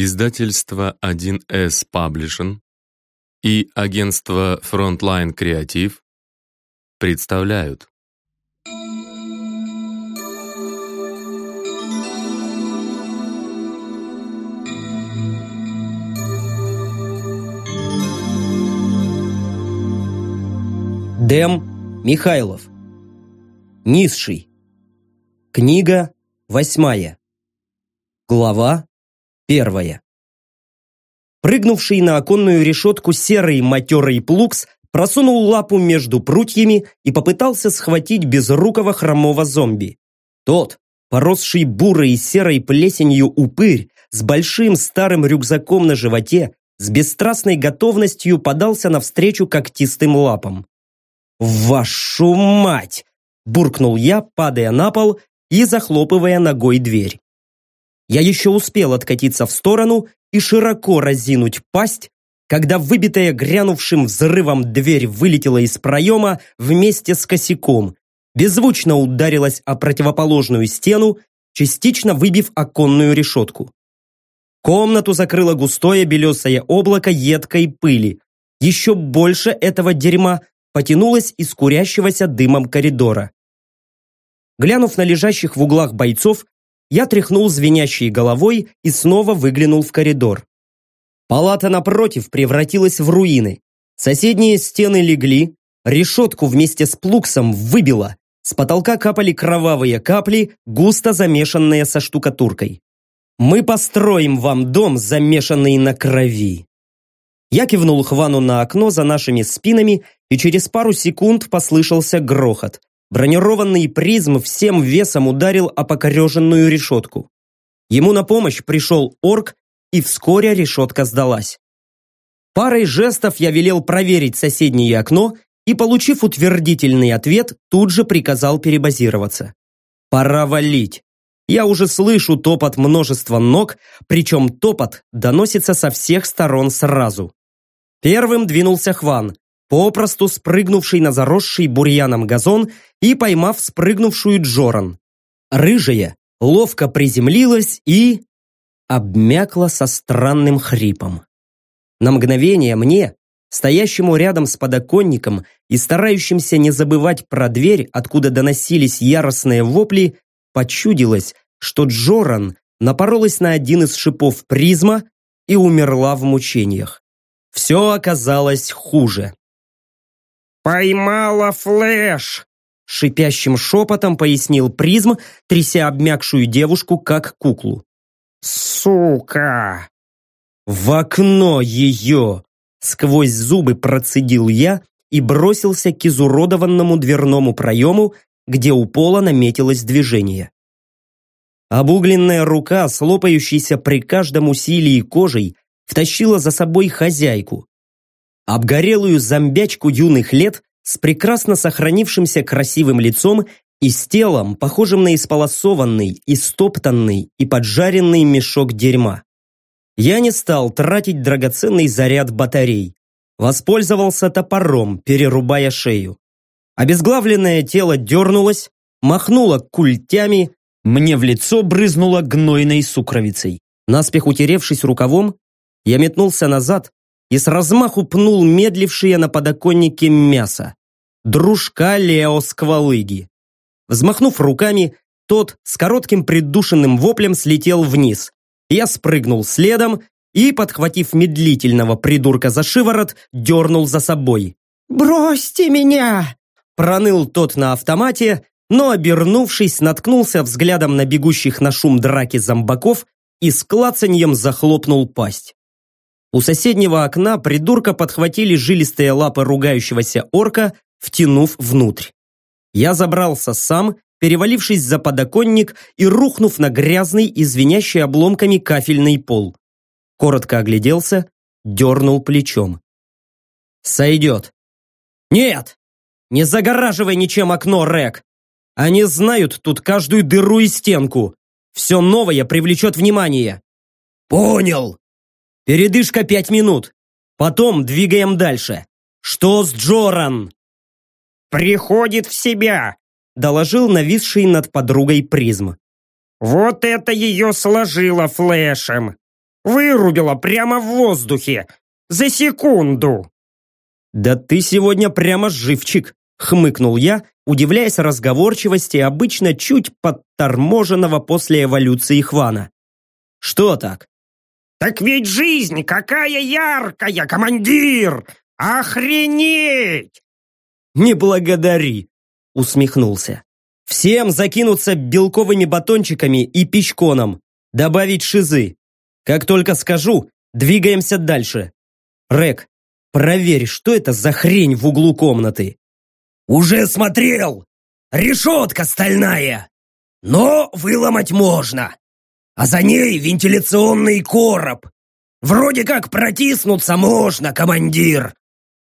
Издательство 1С Publishing и агентство Frontline Creative представляют. Дэм Михайлов. Низший. Книга восьмая. Глава первая Прыгнувший на оконную решетку серый матерый плукс просунул лапу между прутьями и попытался схватить безрукого хромого зомби. Тот, поросший бурой и серой плесенью упырь, с большим старым рюкзаком на животе, с бесстрастной готовностью подался навстречу когтистым лапам. «Вашу мать!» – буркнул я, падая на пол и захлопывая ногой дверь. Я еще успел откатиться в сторону и широко разинуть пасть, когда выбитая грянувшим взрывом дверь вылетела из проема вместе с косяком, беззвучно ударилась о противоположную стену, частично выбив оконную решетку. Комнату закрыло густое белесое облако едкой пыли. Еще больше этого дерьма потянулось из курящегося дымом коридора. Глянув на лежащих в углах бойцов, я тряхнул звенящей головой и снова выглянул в коридор. Палата напротив превратилась в руины. Соседние стены легли, решетку вместе с плуксом выбило. С потолка капали кровавые капли, густо замешанные со штукатуркой. «Мы построим вам дом, замешанный на крови». Я кивнул Хвану на окно за нашими спинами, и через пару секунд послышался грохот. Бронированный призм всем весом ударил о покореженную решетку. Ему на помощь пришел орк, и вскоре решетка сдалась. Парой жестов я велел проверить соседнее окно и, получив утвердительный ответ, тут же приказал перебазироваться. Пора валить. Я уже слышу топот множества ног, причем топот доносится со всех сторон сразу. Первым двинулся Хван, попросту спрыгнувший на заросший бурьяном газон и поймав спрыгнувшую Джоран. Рыжая ловко приземлилась и... обмякла со странным хрипом. На мгновение мне, стоящему рядом с подоконником и старающимся не забывать про дверь, откуда доносились яростные вопли, почудилось, что Джоран напоролась на один из шипов призма и умерла в мучениях. Все оказалось хуже. «Поймала флэш!» Шипящим шепотом пояснил призм, тряся обмякшую девушку, как куклу. «Сука!» «В окно ее!» Сквозь зубы процедил я и бросился к изуродованному дверному проему, где у пола наметилось движение. Обугленная рука, слопающаяся при каждом усилии кожей, втащила за собой хозяйку, обгорелую зомбячку юных лет с прекрасно сохранившимся красивым лицом и с телом, похожим на исполосованный, истоптанный и поджаренный мешок дерьма. Я не стал тратить драгоценный заряд батарей. Воспользовался топором, перерубая шею. Обезглавленное тело дернулось, махнуло культями, мне в лицо брызнуло гнойной сукровицей. Наспех утеревшись рукавом, я метнулся назад, и с размаху пнул медлившее на подоконнике мясо. Дружка Лео Сквалыги. Взмахнув руками, тот с коротким придушенным воплем слетел вниз. Я спрыгнул следом и, подхватив медлительного придурка за шиворот, дернул за собой. «Бросьте меня!» Проныл тот на автомате, но, обернувшись, наткнулся взглядом на бегущих на шум драки зомбаков и с клацаньем захлопнул пасть. У соседнего окна придурка подхватили жилистые лапы ругающегося орка, втянув внутрь. Я забрался сам, перевалившись за подоконник и рухнув на грязный и звенящий обломками кафельный пол. Коротко огляделся, дернул плечом. «Сойдет». «Нет! Не загораживай ничем окно, Рек! Они знают тут каждую дыру и стенку. Все новое привлечет внимание». «Понял!» Передышка пять минут. Потом двигаем дальше. Что с Джоран? Приходит в себя, доложил нависший над подругой призм. Вот это ее сложило флешем. Вырубила прямо в воздухе. За секунду. «Да ты сегодня прямо живчик!» — хмыкнул я, удивляясь разговорчивости обычно чуть подторможенного после эволюции Хвана. «Что так?» Так ведь жизнь какая яркая, командир! Охренеть! «Не благодари!» — усмехнулся. «Всем закинуться белковыми батончиками и печконом, добавить шизы. Как только скажу, двигаемся дальше. Рек, проверь, что это за хрень в углу комнаты». «Уже смотрел! Решетка стальная! Но выломать можно! А за ней вентиляционный короб! Вроде как протиснуться можно, командир!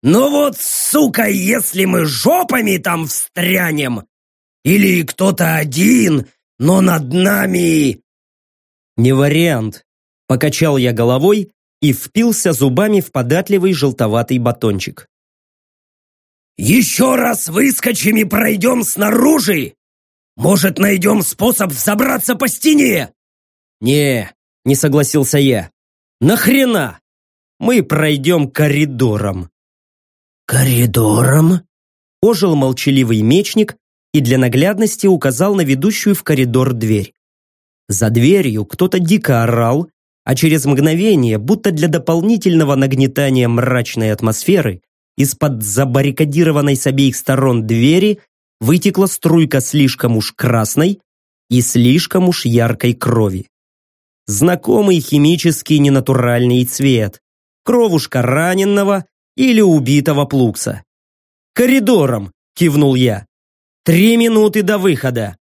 Но вот, сука, если мы жопами там встрянем, или кто-то один, но над нами...» «Не вариант», — покачал я головой и впился зубами в податливый желтоватый батончик. «Еще раз выскочим и пройдем снаружи? Может, найдем способ взобраться по стене?» «Не», — не согласился я. «Нахрена? Мы пройдем коридором». «Коридором?» Ожил молчаливый мечник и для наглядности указал на ведущую в коридор дверь. За дверью кто-то дико орал, а через мгновение, будто для дополнительного нагнетания мрачной атмосферы, из-под забаррикадированной с обеих сторон двери вытекла струйка слишком уж красной и слишком уж яркой крови. Знакомый химический ненатуральный цвет. Кровушка раненного или убитого плукса. «Коридором!» – кивнул я. «Три минуты до выхода!»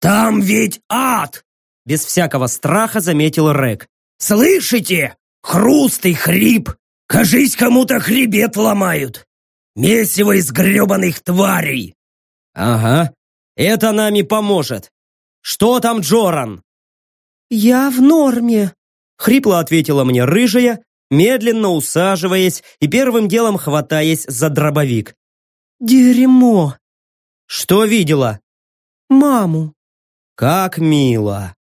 «Там ведь ад!» – без всякого страха заметил Рек. «Слышите? Хруст и хрип! Кажись, кому-то хребет ломают! Месиво из гребаных тварей!» «Ага, это нам и поможет! Что там, Джоран?» «Я в норме», — хрипло ответила мне рыжая, медленно усаживаясь и первым делом хватаясь за дробовик. «Дерьмо!» «Что видела?» «Маму». «Как мило!»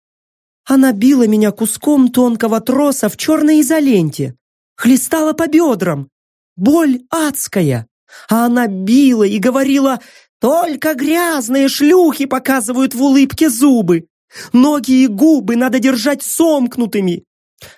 Она била меня куском тонкого троса в черной изоленте, хлестала по бедрам. Боль адская. А она била и говорила, только грязные шлюхи показывают в улыбке зубы. Ноги и губы надо держать сомкнутыми.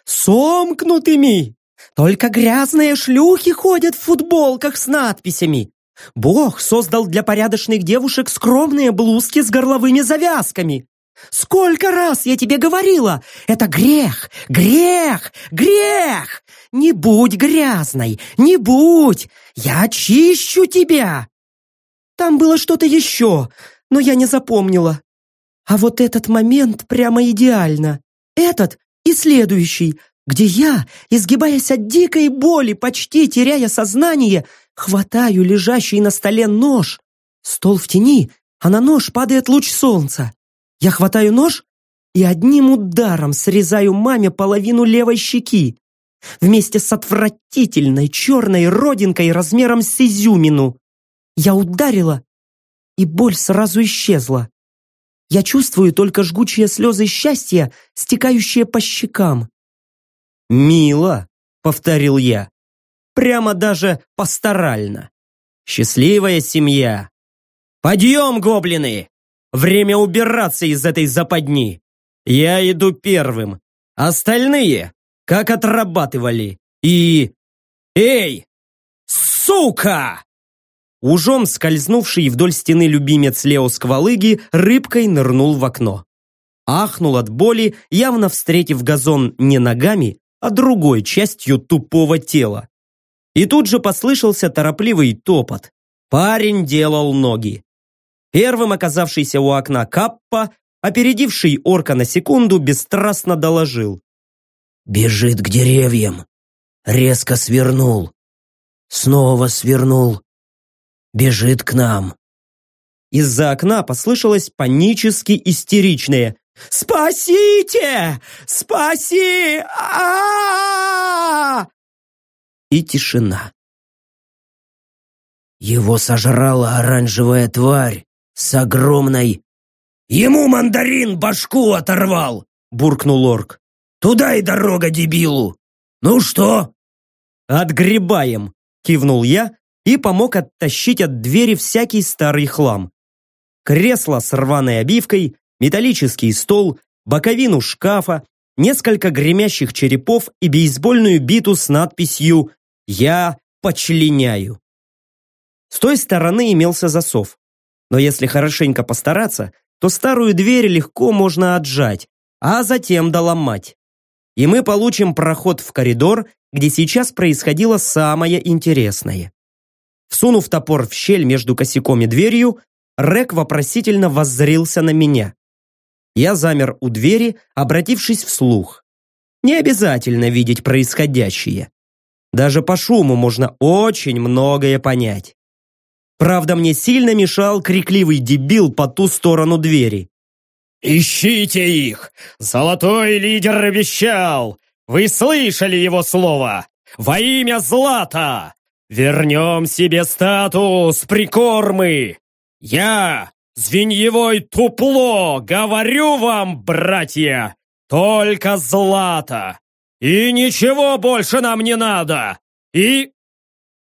Сомкнутыми! Только грязные шлюхи ходят в футболках с надписями. Бог создал для порядочных девушек скромные блузки с горловыми завязками. Сколько раз я тебе говорила, это грех, грех, грех! Не будь грязной, не будь, я очищу тебя. Там было что-то еще, но я не запомнила. А вот этот момент прямо идеально. Этот и следующий, где я, изгибаясь от дикой боли, почти теряя сознание, хватаю лежащий на столе нож. Стол в тени, а на нож падает луч солнца. Я хватаю нож и одним ударом срезаю маме половину левой щеки. Вместе с отвратительной черной родинкой размером с изюмину. Я ударила, и боль сразу исчезла. Я чувствую только жгучие слезы счастья, стекающие по щекам. «Мило», — повторил я. «Прямо даже пасторально. Счастливая семья. Подъем, гоблины! Время убираться из этой западни. Я иду первым. Остальные, как отрабатывали. И... Эй! Сука!» Ужом скользнувший вдоль стены любимец Лео Сквалыги рыбкой нырнул в окно. Ахнул от боли, явно встретив газон не ногами, а другой частью тупого тела. И тут же послышался торопливый топот. Парень делал ноги. Первым оказавшийся у окна Каппа, опередивший орка на секунду, бесстрастно доложил. «Бежит к деревьям. Резко свернул. Снова свернул бежит к нам. Из-за окна послышалось панически истеричное «Спасите! Спаси! а И тишина. Его сожрала оранжевая тварь с огромной... Ему мандарин башку оторвал! Буркнул орк. Туда и дорога дебилу. Ну что?» «Отгребаем!» – кивнул я и помог оттащить от двери всякий старый хлам. Кресло с рваной обивкой, металлический стол, боковину шкафа, несколько гремящих черепов и бейсбольную биту с надписью «Я почленяю». С той стороны имелся засов. Но если хорошенько постараться, то старую дверь легко можно отжать, а затем доломать. И мы получим проход в коридор, где сейчас происходило самое интересное. Всунув топор в щель между косяком и дверью, Рек вопросительно воззрился на меня. Я замер у двери, обратившись вслух. Не обязательно видеть происходящее. Даже по шуму можно очень многое понять. Правда, мне сильно мешал крикливый дебил по ту сторону двери. «Ищите их! Золотой лидер обещал! Вы слышали его слово? Во имя Злата! Вернем себе статус прикормы! Я, звеньевой тупло, говорю вам, братья, только Злата! И ничего больше нам не надо! И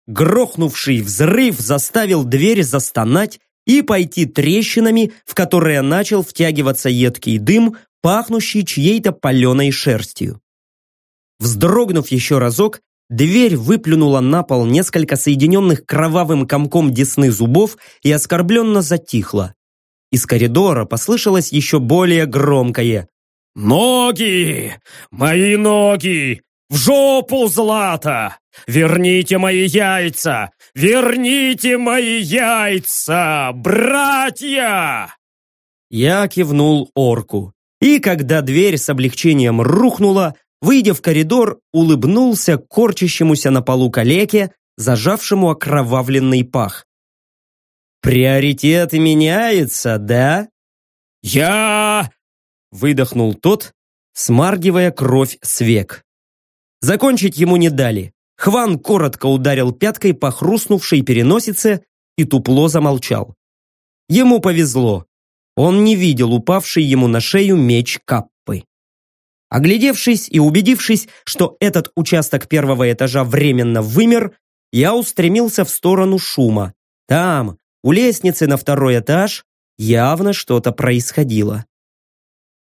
Грохнувший взрыв заставил дверь застонать и пойти трещинами, в которые начал втягиваться едкий дым, пахнущий чьей-то паленой шерстью. Вздрогнув еще разок, дверь выплюнула на пол несколько соединенных кровавым комком десны зубов и оскорбленно затихла. Из коридора послышалось еще более громкое «Ноги! Мои ноги! В жопу, Злата! Верните мои яйца! Верните мои яйца, братья!» Я кивнул орку. И когда дверь с облегчением рухнула, выйдя в коридор, улыбнулся корчащемуся на полу калеке, зажавшему окровавленный пах. «Приоритеты меняются, да?» «Я...» — выдохнул тот, смаргивая кровь с век. Закончить ему не дали. Хван коротко ударил пяткой по хрустнувшей переносице и тупло замолчал. Ему повезло. Он не видел упавший ему на шею меч Каппы. Оглядевшись и убедившись, что этот участок первого этажа временно вымер, я устремился в сторону шума. Там, у лестницы на второй этаж, явно что-то происходило.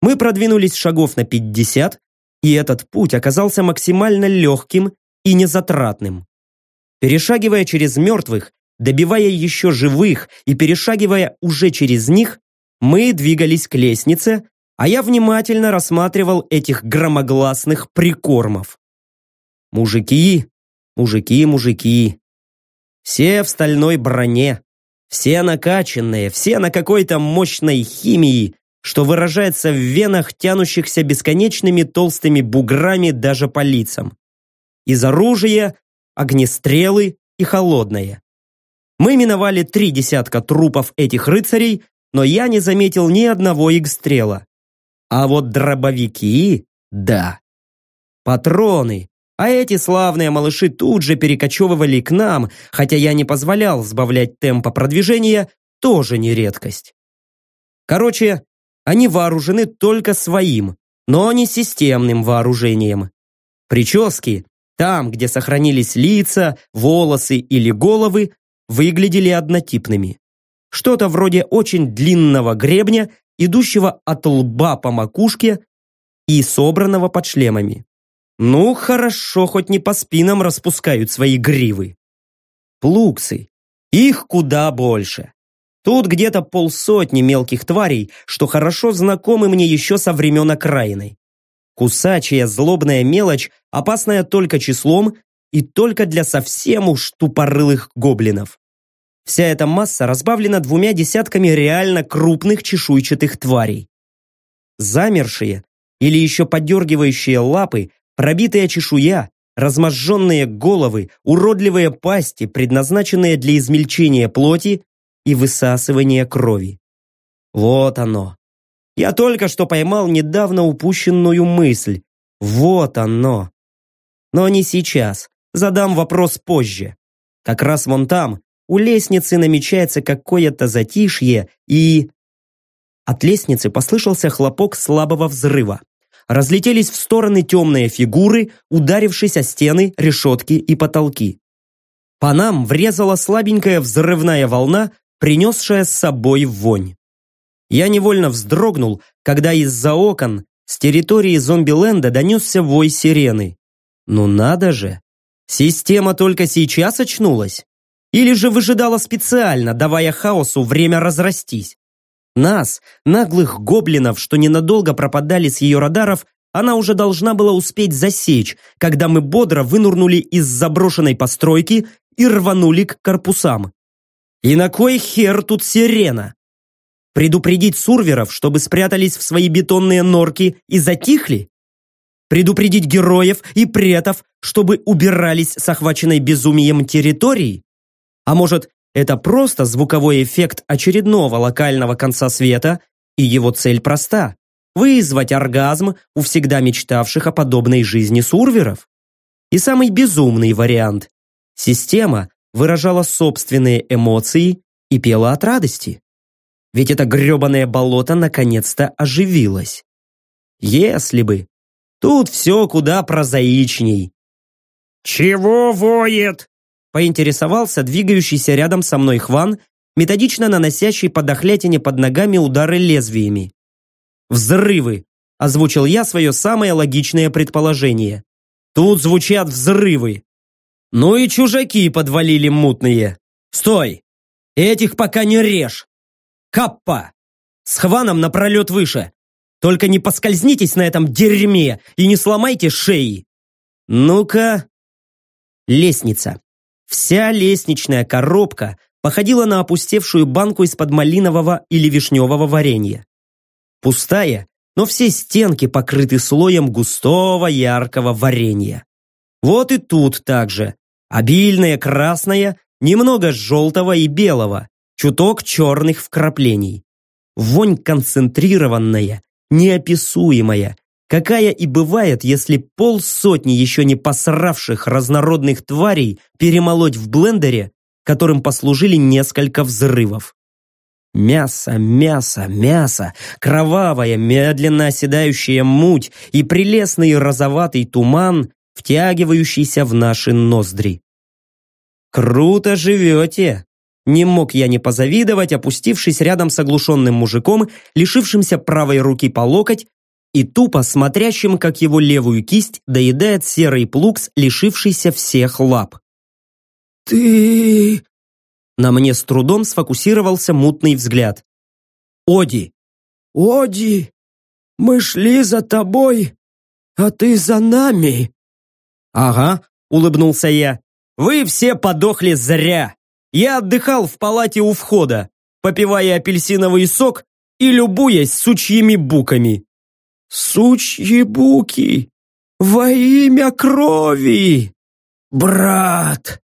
Мы продвинулись шагов на пятьдесят, и этот путь оказался максимально легким и незатратным. Перешагивая через мертвых, добивая еще живых и перешагивая уже через них, мы двигались к лестнице, а я внимательно рассматривал этих громогласных прикормов. Мужики, мужики, мужики. Все в стальной броне, все накачанные, все на какой-то мощной химии, что выражается в венах, тянущихся бесконечными толстыми буграми даже по лицам. Из оружия огнестрелы и холодное. Мы миновали три десятка трупов этих рыцарей, но я не заметил ни одного игстрела. А вот дробовики – да. Патроны, а эти славные малыши тут же перекочевывали к нам, хотя я не позволял сбавлять темпа продвижения, тоже не редкость. Короче, они вооружены только своим, но не системным вооружением. Прически, там, где сохранились лица, волосы или головы, выглядели однотипными. Что-то вроде очень длинного гребня, идущего от лба по макушке и собранного под шлемами. Ну, хорошо, хоть не по спинам распускают свои гривы. Плуксы. Их куда больше. Тут где-то полсотни мелких тварей, что хорошо знакомы мне еще со времен окраины. Кусачая злобная мелочь, опасная только числом и только для совсем уж тупорылых гоблинов. Вся эта масса разбавлена двумя десятками реально крупных чешуйчатых тварей. Замершие или еще подергивающие лапы, пробитая чешуя, разможженные головы, уродливые пасти, предназначенные для измельчения плоти и высасывания крови. Вот оно. Я только что поймал недавно упущенную мысль. Вот оно. Но не сейчас. Задам вопрос позже. Как раз вон там, у лестницы намечается какое-то затишье и... От лестницы послышался хлопок слабого взрыва. разлетелись в стороны темные фигуры, ударившись о стены, решетки и потолки. По нам врезала слабенькая взрывная волна, принесшая с собой вонь. Я невольно вздрогнул, когда из-за окон с территории зомби-ленда донесся вой сирены. Ну надо же! Система только сейчас очнулась? Или же выжидала специально, давая хаосу время разрастись? Нас, наглых гоблинов, что ненадолго пропадали с ее радаров, она уже должна была успеть засечь, когда мы бодро вынурнули из заброшенной постройки и рванули к корпусам. И на кой хер тут сирена? Предупредить сурверов, чтобы спрятались в свои бетонные норки и затихли? Предупредить героев и претов, чтобы убирались с охваченной безумием территории? А может, это просто звуковой эффект очередного локального конца света, и его цель проста – вызвать оргазм у всегда мечтавших о подобной жизни сурверов? И самый безумный вариант – система выражала собственные эмоции и пела от радости. Ведь это гребаное болото наконец-то оживилось. Если бы. Тут все куда прозаичней. «Чего воет?» Поинтересовался двигающийся рядом со мной Хван, методично наносящий по дохлятине под ногами удары лезвиями. «Взрывы!» – озвучил я свое самое логичное предположение. «Тут звучат взрывы!» «Ну и чужаки подвалили мутные!» «Стой! Этих пока не режь! Каппа! С Хваном напролет выше! Только не поскользнитесь на этом дерьме и не сломайте шеи!» «Ну-ка...» Лестница. Вся лестничная коробка походила на опустевшую банку из-под малинового или вишневого варенья. Пустая, но все стенки покрыты слоем густого яркого варенья. Вот и тут также. Обильное красное, немного желтого и белого, чуток черных вкраплений. Вонь концентрированная, неописуемая, какая и бывает, если полсотни еще не посравших разнородных тварей перемолоть в блендере, которым послужили несколько взрывов. Мясо, мясо, мясо, кровавая, медленно оседающая муть и прелестный розоватый туман, втягивающийся в наши ноздри. «Круто живете!» Не мог я не позавидовать, опустившись рядом с оглушенным мужиком, лишившимся правой руки по локоть и тупо смотрящим, как его левую кисть доедает серый плукс, лишившийся всех лап. «Ты...» На мне с трудом сфокусировался мутный взгляд. «Оди!» «Оди, мы шли за тобой, а ты за нами!» «Ага», — улыбнулся я. «Вы все подохли зря! Я отдыхал в палате у входа, попивая апельсиновый сок и любуясь сучьими буками. Сучьи буки! Во имя крови! Брат!»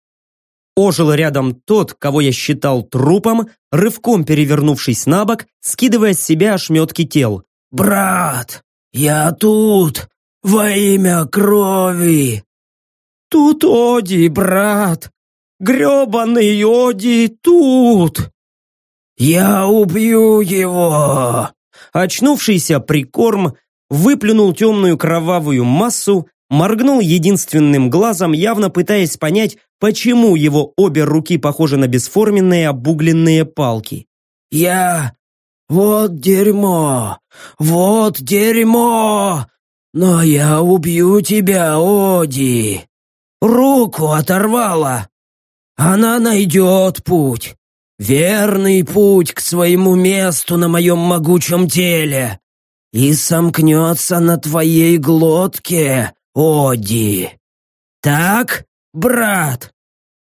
Ожил рядом тот, кого я считал трупом, рывком перевернувшись на бок, скидывая с себя ошметки тел. «Брат, я тут! Во имя крови!» «Тут Оди, брат! Гребаный Оди тут!» «Я убью его!» Очнувшийся прикорм выплюнул темную кровавую массу, моргнул единственным глазом, явно пытаясь понять, почему его обе руки похожи на бесформенные обугленные палки. «Я... вот дерьмо! Вот дерьмо! Но я убью тебя, Оди! Руку оторвала! Она найдет путь! Верный путь к своему месту на моем могучем теле! И сомкнется на твоей глотке, Оди. Так, брат?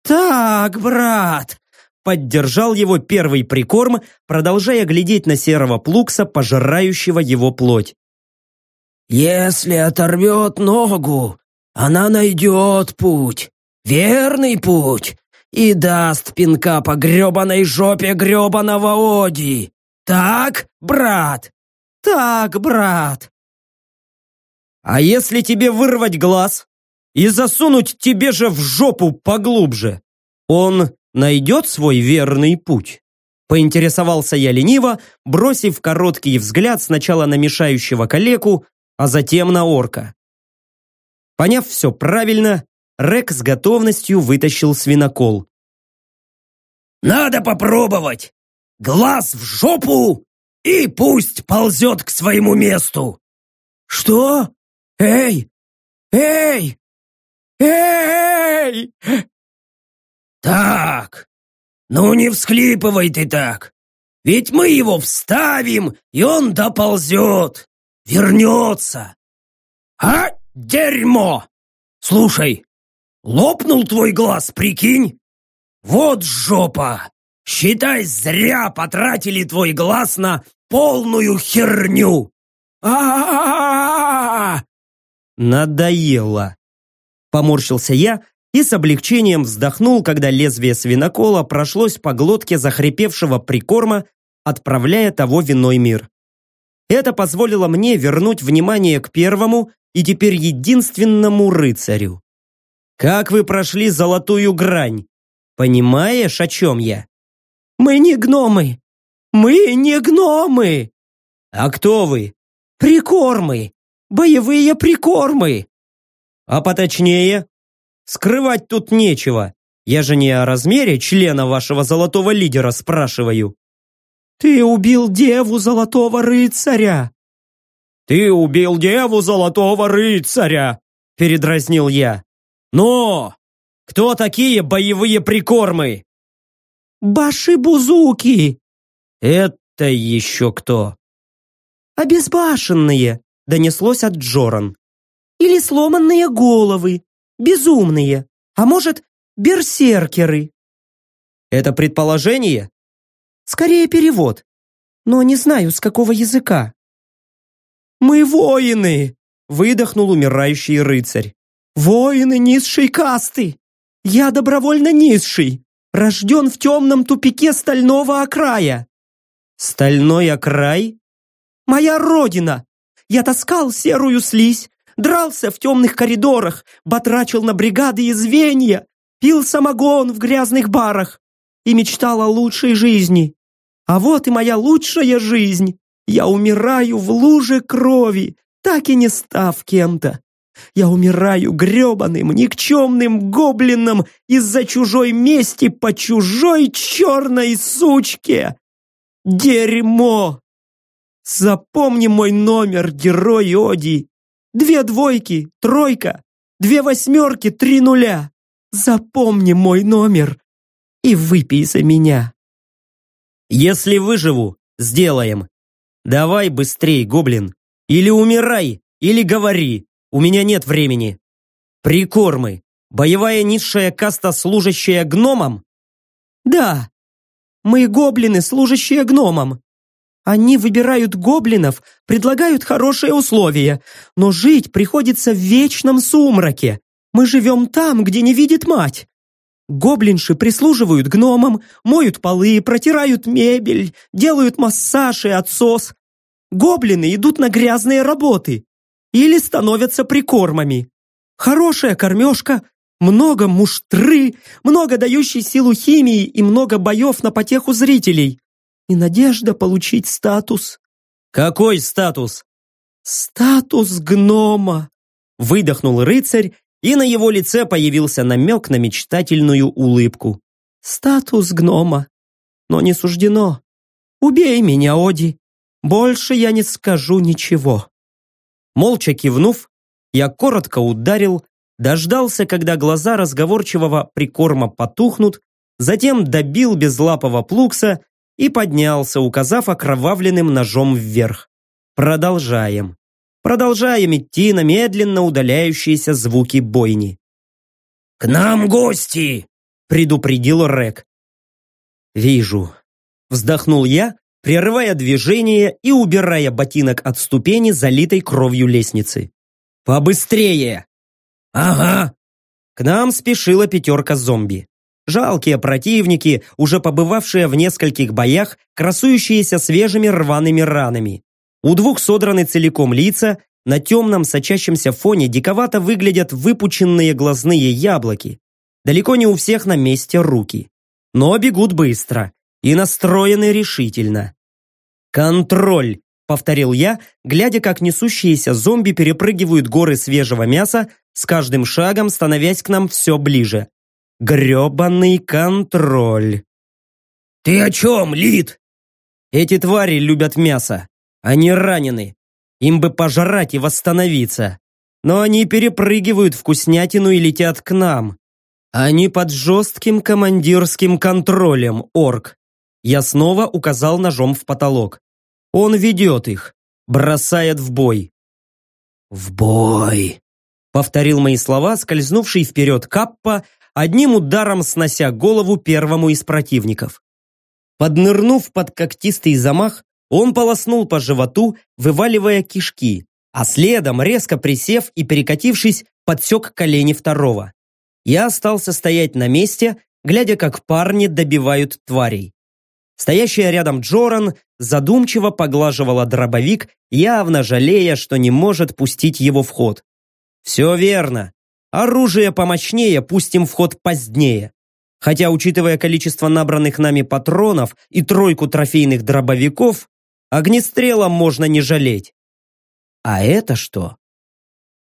Так, брат!» Поддержал его первый прикорм, продолжая глядеть на серого плукса, пожирающего его плоть. «Если оторвет ногу, она найдет путь, верный путь, и даст пинка по гребаной жопе гребаного Оди. Так, брат?» «Так, брат!» «А если тебе вырвать глаз и засунуть тебе же в жопу поглубже, он найдет свой верный путь?» Поинтересовался я лениво, бросив короткий взгляд сначала на мешающего калеку, а затем на орка. Поняв все правильно, Рек с готовностью вытащил свинокол. «Надо попробовать! Глаз в жопу и пусть ползет к своему месту!» «Что? Эй! Эй! Эй!» «Так, ну не всхлипывай ты так! Ведь мы его вставим, и он доползет, вернется! А, дерьмо! Слушай, лопнул твой глаз, прикинь? Вот жопа! Считай, зря потратили твой глаз на полную херню! а Надоело. Поморщился я и с облегчением вздохнул, когда лезвие свинокола прошлось по глотке захрипевшего прикорма, отправляя того в иной мир. Это позволило мне вернуть внимание к первому и теперь единственному рыцарю. Как вы прошли золотую грань? Понимаешь, о чем я? Мы не гномы! Мы не гномы! А кто вы? Прикормы! Боевые прикормы! А поточнее? Скрывать тут нечего. Я же не о размере члена вашего золотого лидера спрашиваю. Ты убил деву золотого рыцаря. Ты убил деву золотого рыцаря, передразнил я. Но кто такие боевые прикормы? Баши-бузуки. Это еще кто? Обезбашенные, донеслось от Джоран. Или сломанные головы, безумные, а может, берсеркеры. Это предположение? Скорее перевод, но не знаю, с какого языка. «Мы воины!» — выдохнул умирающий рыцарь. «Воины низшей касты! Я добровольно низший, рожден в темном тупике стального окрая!» «Стальной окрай?» «Моя родина! Я таскал серую слизь, дрался в темных коридорах, батрачил на бригады и звенья, пил самогон в грязных барах и мечтал о лучшей жизни. А вот и моя лучшая жизнь. Я умираю в луже крови, так и не став кем-то. Я умираю гребаным, никчемным гоблином из-за чужой мести по чужой черной сучке. Дерьмо! Запомни мой номер, герой Оди. Две двойки, тройка, две восьмерки, три нуля. Запомни мой номер и выпей за меня. Если выживу, сделаем. Давай быстрей, гоблин. Или умирай, или говори. У меня нет времени. Прикормы. Боевая низшая каста, служащая гномам? Да. Мы гоблины, служащие гномам. Они выбирают гоблинов, предлагают хорошие условия, но жить приходится в вечном сумраке. Мы живем там, где не видит мать. Гоблинши прислуживают гномам, моют полы, протирают мебель, делают массаж и отсос. Гоблины идут на грязные работы или становятся прикормами. Хорошая кормежка, много муштры, много дающей силу химии и много боев на потеху зрителей и надежда получить статус. Какой статус? Статус гнома. Выдохнул рыцарь, и на его лице появился намек на мечтательную улыбку. Статус гнома. Но не суждено. Убей меня, Оди. Больше я не скажу ничего. Молча кивнув, я коротко ударил, дождался, когда глаза разговорчивого прикорма потухнут, затем добил безлапого плукса и поднялся, указав окровавленным ножом вверх. Продолжаем. Продолжаем идти на медленно удаляющиеся звуки бойни. «К нам гости!» — предупредил Рек. «Вижу». Вздохнул я, прерывая движение и убирая ботинок от ступени, залитой кровью лестницы. «Побыстрее!» «Ага!» К нам спешила пятерка зомби. Жалкие противники, уже побывавшие в нескольких боях, красующиеся свежими рваными ранами. У двух содраны целиком лица, на темном сочащемся фоне диковато выглядят выпученные глазные яблоки. Далеко не у всех на месте руки. Но бегут быстро и настроены решительно. Контроль повторил я, глядя, как несущиеся зомби перепрыгивают горы свежего мяса, с каждым шагом становясь к нам все ближе. Гребаный контроль. «Ты о чем, Лид?» Эти твари любят мясо. Они ранены. Им бы пожрать и восстановиться. Но они перепрыгивают вкуснятину и летят к нам. Они под жестким командирским контролем, орк. Я снова указал ножом в потолок. Он ведет их, бросает в бой. «В бой!» Повторил мои слова, скользнувший вперед Каппа, одним ударом снося голову первому из противников. Поднырнув под когтистый замах, он полоснул по животу, вываливая кишки, а следом, резко присев и перекатившись, подсек колени второго. Я остался стоять на месте, глядя, как парни добивают тварей. Стоящая рядом Джоран задумчиво поглаживала дробовик, явно жалея, что не может пустить его в ход. Все верно. Оружие помощнее пустим в ход позднее. Хотя, учитывая количество набранных нами патронов и тройку трофейных дробовиков, огнестрелом можно не жалеть. А это что?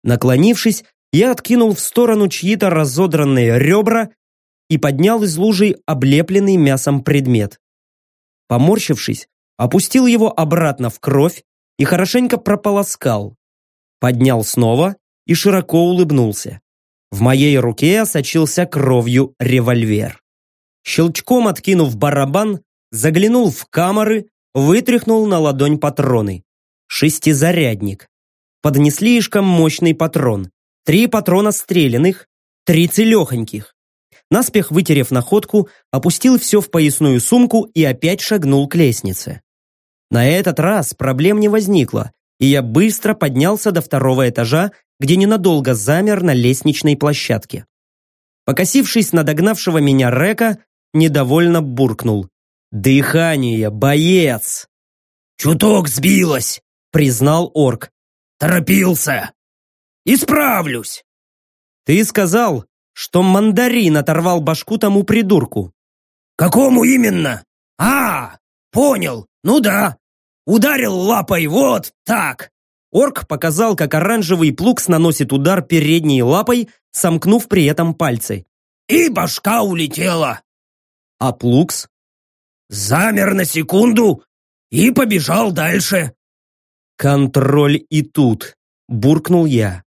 Наклонившись, я откинул в сторону чьи-то разодранные ребра и поднял из лужи облепленный мясом предмет. Поморщившись, опустил его обратно в кровь и хорошенько прополоскал. Поднял снова и широко улыбнулся. В моей руке сочился кровью револьвер. Щелчком откинув барабан, заглянул в камеры, вытряхнул на ладонь патроны. Шестизарядник. Под не слишком мощный патрон. Три патрона стрелянных, три целехоньких. Наспех вытерев находку, опустил все в поясную сумку и опять шагнул к лестнице. На этот раз проблем не возникло, и я быстро поднялся до второго этажа, где ненадолго замер на лестничной площадке. Покосившись на догнавшего меня Река, недовольно буркнул. «Дыхание, боец!» «Чуток сбилось», — признал орк. «Торопился. Исправлюсь!» «Ты сказал, что мандарин оторвал башку тому придурку». «Какому именно? А, понял, ну да. Ударил лапой вот так». Орк показал, как оранжевый плукс наносит удар передней лапой, сомкнув при этом пальцы. «И башка улетела». «А плукс?» «Замер на секунду и побежал дальше». «Контроль и тут», — буркнул я.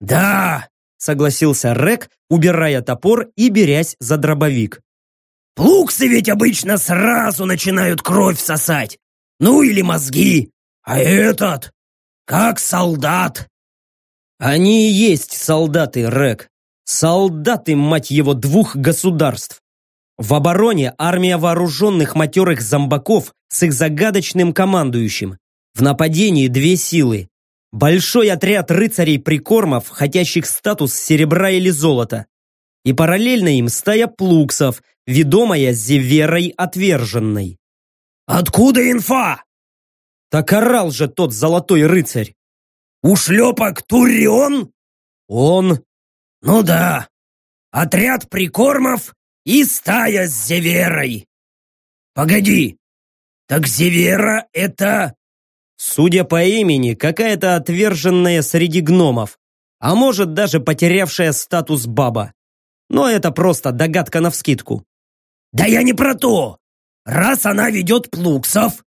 «Да», — согласился Рек, убирая топор и берясь за дробовик. «Плуксы ведь обычно сразу начинают кровь сосать. Ну или мозги. А этот, как солдат». «Они и есть солдаты, Рек. Солдаты, мать его, двух государств. В обороне армия вооруженных матерых зомбаков с их загадочным командующим. В нападении две силы. Большой отряд рыцарей-прикормов, хотящих статус серебра или золота. И параллельно им стая плуксов, ведомая Зеверой Отверженной. «Откуда инфа?» Так орал же тот золотой рыцарь. «Ушлепок Турион?» «Он». «Ну да. Отряд прикормов и стая с Зеверой. Погоди, так Зевера это...» Судя по имени, какая-то отверженная среди гномов, а может даже потерявшая статус баба. Но это просто догадка навскидку. «Да я не про то! Раз она ведет плуксов,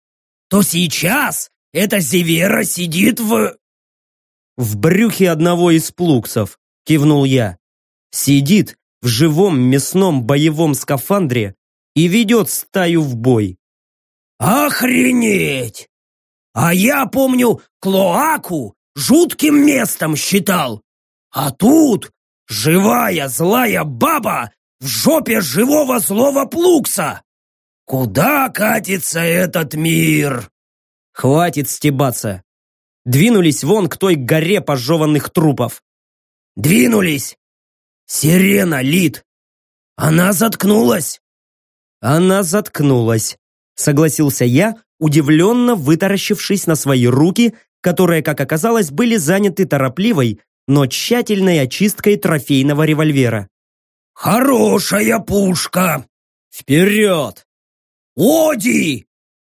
то сейчас эта Зевера сидит в...» «В брюхе одного из плуксов», — кивнул я. «Сидит в живом мясном боевом скафандре и ведет стаю в бой». «Охренеть! А я помню, Клоаку жутким местом считал. А тут живая злая баба в жопе живого злого плукса. Куда катится этот мир? Хватит стебаться. Двинулись вон к той горе пожеванных трупов. Двинулись. Сирена, Лид. Она заткнулась. Она заткнулась, согласился я, удивленно вытаращившись на свои руки, которые, как оказалось, были заняты торопливой, но тщательной очисткой трофейного револьвера. «Хорошая пушка!» «Вперед!» «Оди!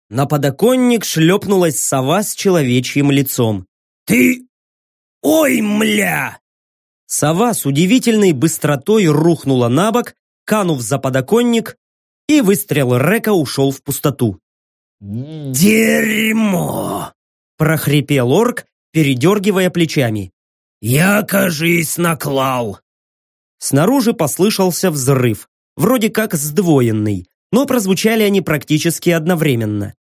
На подоконник шлепнулась сова с человечьим лицом. «Ты... Ой, мля!» Сова с удивительной быстротой рухнула на бок, канув за подоконник, и выстрел Река ушел в пустоту. «Дерьмо!» – прохрипел орк, передергивая плечами. «Я, кажись, наклал!» Снаружи послышался взрыв, вроде как сдвоенный, но прозвучали они практически одновременно.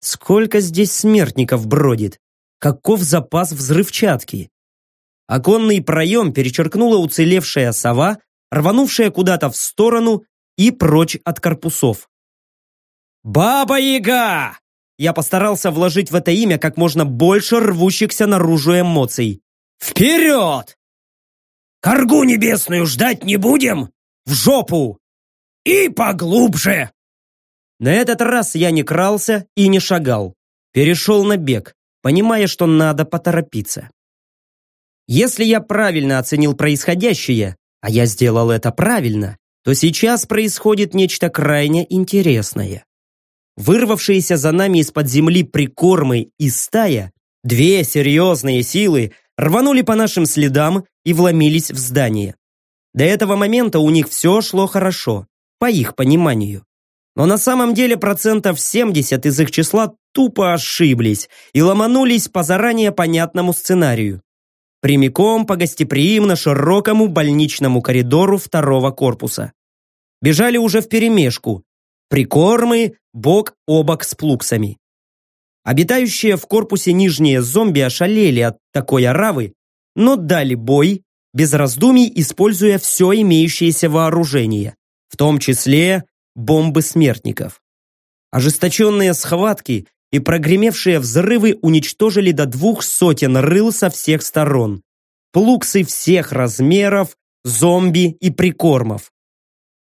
Сколько здесь смертников бродит? Каков запас взрывчатки? Оконный проем перечеркнула уцелевшая сова, рванувшая куда-то в сторону и прочь от корпусов. «Баба-яга!» Я постарался вложить в это имя как можно больше рвущихся наружу эмоций. «Вперед!» «Коргу небесную ждать не будем?» «В жопу!» «И поглубже!» На этот раз я не крался и не шагал. Перешел на бег, понимая, что надо поторопиться. Если я правильно оценил происходящее, а я сделал это правильно, то сейчас происходит нечто крайне интересное. Вырвавшиеся за нами из-под земли прикормы и стая, две серьезные силы рванули по нашим следам и вломились в здание. До этого момента у них все шло хорошо, по их пониманию. Но на самом деле процентов 70 из их числа тупо ошиблись и ломанулись по заранее понятному сценарию прямиком по гостеприимно широкому больничному коридору второго корпуса. Бежали уже вперемешку, прикормы бок о бок с плуксами. Обитающие в корпусе нижние зомби ошалели от такой оравы, но дали бой, без раздумий используя все имеющееся вооружение, в том числе бомбы смертников. Ожесточенные схватки и прогремевшие взрывы уничтожили до двух сотен рыл со всех сторон. Плуксы всех размеров, зомби и прикормов.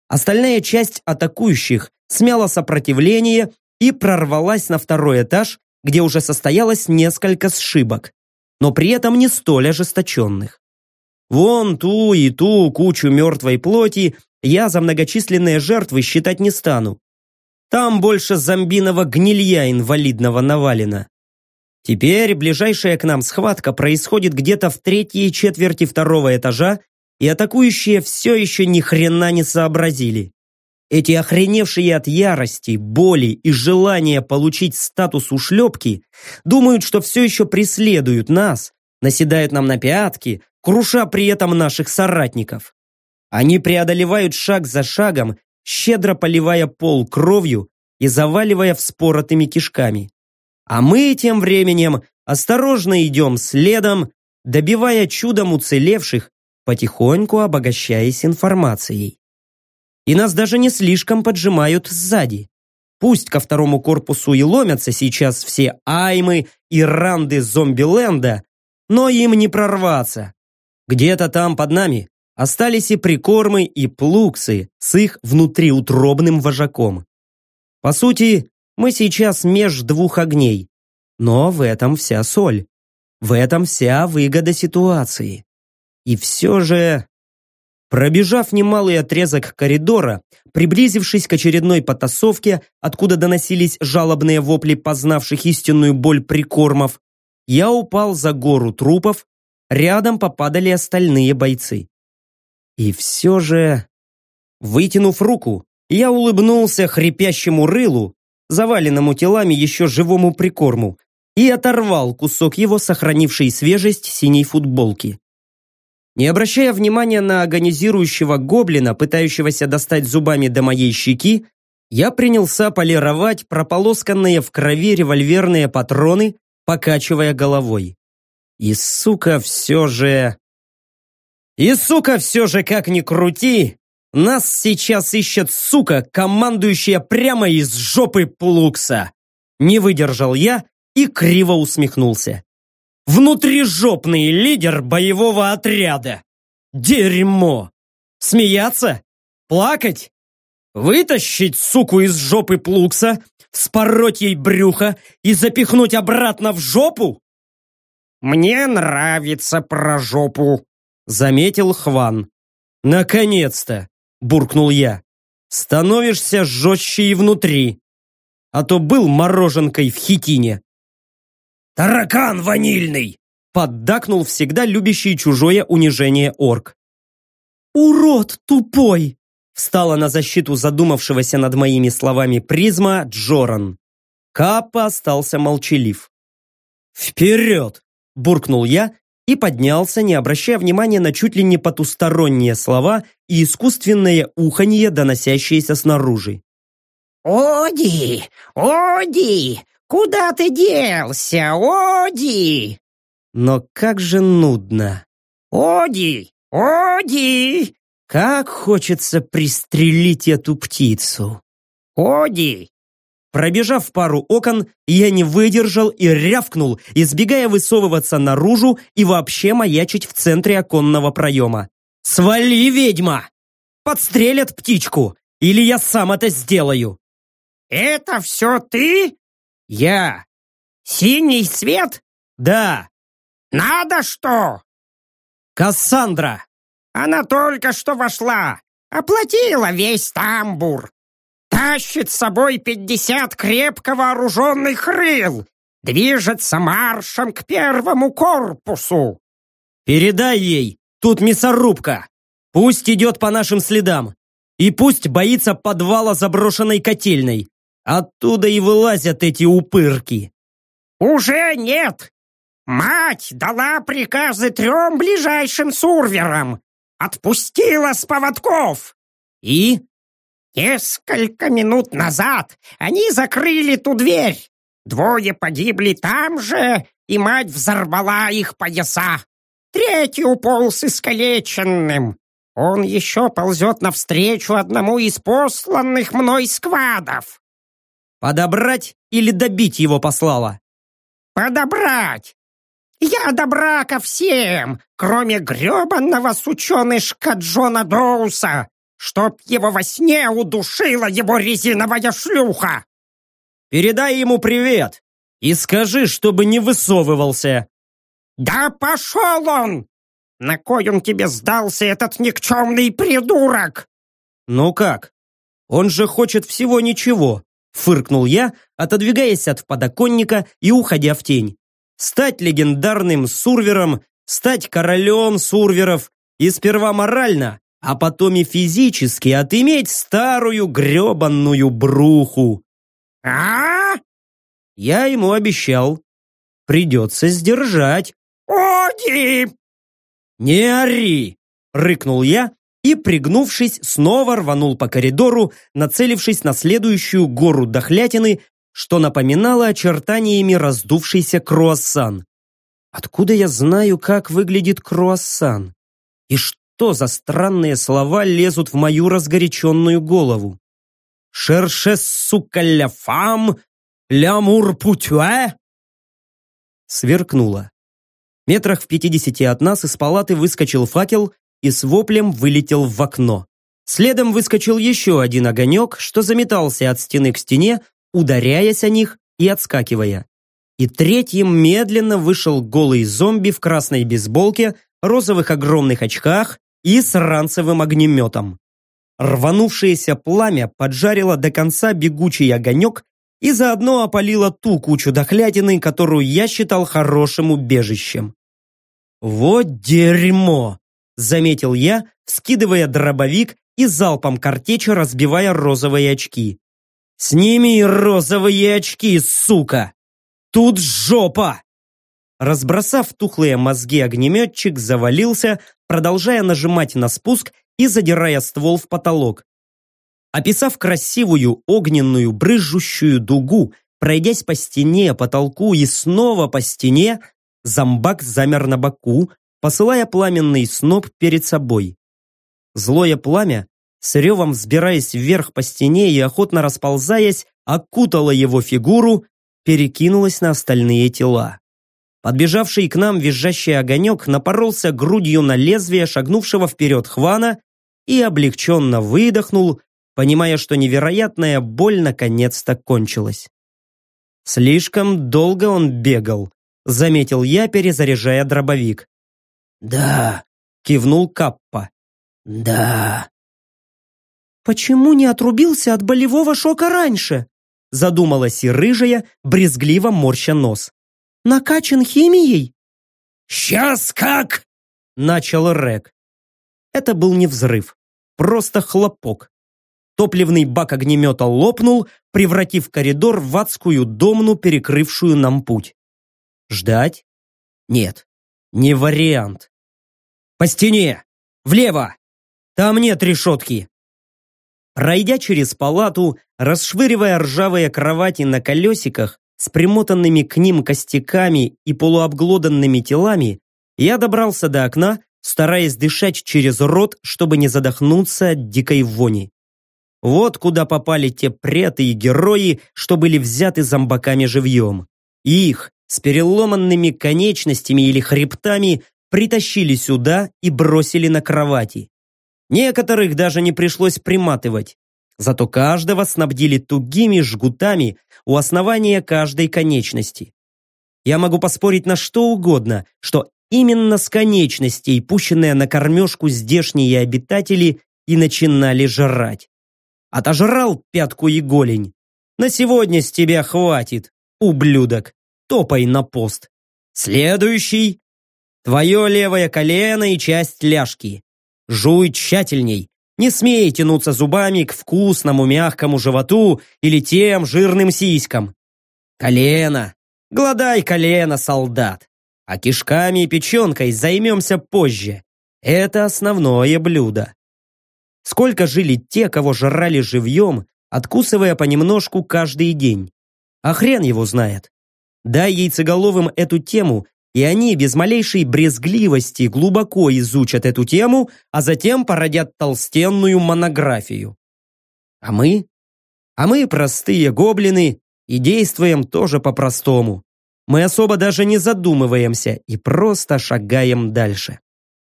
Остальная часть атакующих смяла сопротивление и прорвалась на второй этаж, где уже состоялось несколько сшибок, но при этом не столь ожесточенных. Вон ту и ту кучу мертвой плоти я за многочисленные жертвы считать не стану. Там больше зомбиного гнилья инвалидного навалено. Теперь ближайшая к нам схватка происходит где-то в третьей четверти второго этажа, и атакующие все еще ни хрена не сообразили. Эти охреневшие от ярости, боли и желания получить статус ушлепки думают, что все еще преследуют нас, наседают нам на пятки, круша при этом наших соратников. Они преодолевают шаг за шагом щедро поливая пол кровью и заваливая вспоротыми кишками. А мы тем временем осторожно идем следом, добивая чудом уцелевших, потихоньку обогащаясь информацией. И нас даже не слишком поджимают сзади. Пусть ко второму корпусу и ломятся сейчас все аймы и ранды зомби-ленда, но им не прорваться. Где-то там под нами остались и прикормы, и плуксы с их внутриутробным вожаком. По сути, мы сейчас меж двух огней. Но в этом вся соль. В этом вся выгода ситуации. И все же... Пробежав немалый отрезок коридора, приблизившись к очередной потасовке, откуда доносились жалобные вопли познавших истинную боль прикормов, я упал за гору трупов, рядом попадали остальные бойцы. И все же... Вытянув руку, я улыбнулся хрипящему рылу, заваленному телами еще живому прикорму, и оторвал кусок его сохранившей свежесть синей футболки. Не обращая внимания на агонизирующего гоблина, пытающегося достать зубами до моей щеки, я принялся полировать прополосканные в крови револьверные патроны, покачивая головой. И, сука, все же... И, сука, все же как ни крути, нас сейчас ищет, сука, командующая прямо из жопы Плукса. Не выдержал я и криво усмехнулся. Внутрижопный лидер боевого отряда. Дерьмо. Смеяться? Плакать? Вытащить суку из жопы Плукса, спороть ей брюхо и запихнуть обратно в жопу? Мне нравится про жопу, заметил Хван. «Наконец-то!» – буркнул я. «Становишься жестче и внутри». а то был мороженкой в хитине. «Таракан ванильный!» поддакнул всегда любящий чужое унижение орк. «Урод тупой!» Встала на защиту задумавшегося над моими словами призма Джоран. Капа остался молчалив. «Вперед!» – буркнул я и поднялся, не обращая внимания на чуть ли не потусторонние слова и искусственное уханье, доносящееся снаружи. «Оди! Оди! Куда ты делся, Оди?» Но как же нудно. «Оди! Оди! Как хочется пристрелить эту птицу. Оди! Пробежав пару окон, я не выдержал и рявкнул, избегая высовываться наружу и вообще маячить в центре оконного проема. «Свали, ведьма! Подстрелят птичку, или я сам это сделаю!» «Это все ты? «Я! Синий свет? Да! Надо что?» Кассандра!» Она только что вошла, оплатила весь тамбур. Тащит с собой пятьдесят крепко вооруженных рыл, движется маршем к первому корпусу. «Передай ей, тут мясорубка. Пусть идет по нашим следам. И пусть боится подвала заброшенной котельной. Оттуда и вылазят эти упырки». «Уже нет. Мать дала приказы трем ближайшим сурверам. Отпустила с поводков. И? Несколько минут назад они закрыли ту дверь. Двое погибли там же, и мать взорвала их пояса. Третий уполз искалеченным. Он еще ползет навстречу одному из посланных мной сквадов. Подобрать или добить его послала? Подобрать. Я добра ко всем, кроме гребанного сученышка Джона Доуса, чтоб его во сне удушила его резиновая шлюха. Передай ему привет и скажи, чтобы не высовывался. Да пошел он! На кой он тебе сдался, этот никчемный придурок? Ну как? Он же хочет всего ничего, фыркнул я, отодвигаясь от подоконника и уходя в тень стать легендарным сурвером, стать королем сурверов и сперва морально, а потом и физически отыметь старую гребанную бруху. А? Я ему обещал. Придется сдержать. Оди! Не ори! Рыкнул я и, пригнувшись, снова рванул по коридору, нацелившись на следующую гору дохлятины, что напоминало очертаниями раздувшийся круассан. Откуда я знаю, как выглядит круассан? И что за странные слова лезут в мою разгоряченную голову? «Шерше, сука, ля фам! Лямур путюэ!» Сверкнуло. Метрах в пятидесяти от нас из палаты выскочил факел и с воплем вылетел в окно. Следом выскочил еще один огонек, что заметался от стены к стене, ударяясь о них и отскакивая. И третьим медленно вышел голый зомби в красной бейсболке, розовых огромных очках и с ранцевым огнеметом. Рванувшееся пламя поджарило до конца бегучий огонек и заодно опалило ту кучу дохлятины, которую я считал хорошим убежищем. «Вот дерьмо!» – заметил я, вскидывая дробовик и залпом картечи разбивая розовые очки. «Сними розовые очки, сука! Тут жопа!» Разбросав тухлые мозги, огнеметчик завалился, продолжая нажимать на спуск и задирая ствол в потолок. Описав красивую огненную брызжущую дугу, пройдясь по стене, потолку и снова по стене, зомбак замер на боку, посылая пламенный сноп перед собой. Злое пламя с ревом взбираясь вверх по стене и охотно расползаясь, окутала его фигуру, перекинулась на остальные тела. Подбежавший к нам визжащий огонек напоролся грудью на лезвие шагнувшего вперед Хвана и облегченно выдохнул, понимая, что невероятная боль наконец-то кончилась. Слишком долго он бегал, заметил я, перезаряжая дробовик. «Да», — кивнул Каппа. «Да». «Почему не отрубился от болевого шока раньше?» задумалась и рыжая, брезгливо морща нос. «Накачан химией?» «Сейчас как?» – начал Рек. Это был не взрыв, просто хлопок. Топливный бак огнемета лопнул, превратив коридор в адскую домну, перекрывшую нам путь. Ждать? Нет, не вариант. По стене! Влево! Там нет решетки! Пройдя через палату, расшвыривая ржавые кровати на колесиках с примотанными к ним костяками и полуобглоданными телами, я добрался до окна, стараясь дышать через рот, чтобы не задохнуться от дикой вони. Вот куда попали те преты и герои, что были взяты зомбаками живьем. Их с переломанными конечностями или хребтами притащили сюда и бросили на кровати. Некоторых даже не пришлось приматывать. Зато каждого снабдили тугими жгутами у основания каждой конечности. Я могу поспорить на что угодно, что именно с конечностей, пущенные на кормежку здешние обитатели, и начинали жрать. Отожрал пятку и голень. На сегодня с тебя хватит, ублюдок. Топай на пост. Следующий. Твое левое колено и часть ляжки. Жуй тщательней. Не смей тянуться зубами к вкусному мягкому животу или тем жирным сиськам. Колено. Гладай колено, солдат. А кишками и печенкой займемся позже. Это основное блюдо. Сколько жили те, кого жрали живьем, откусывая понемножку каждый день? А хрен его знает. Дай яйцеголовым эту тему, и они без малейшей брезгливости глубоко изучат эту тему, а затем породят толстенную монографию. А мы? А мы простые гоблины и действуем тоже по-простому. Мы особо даже не задумываемся и просто шагаем дальше.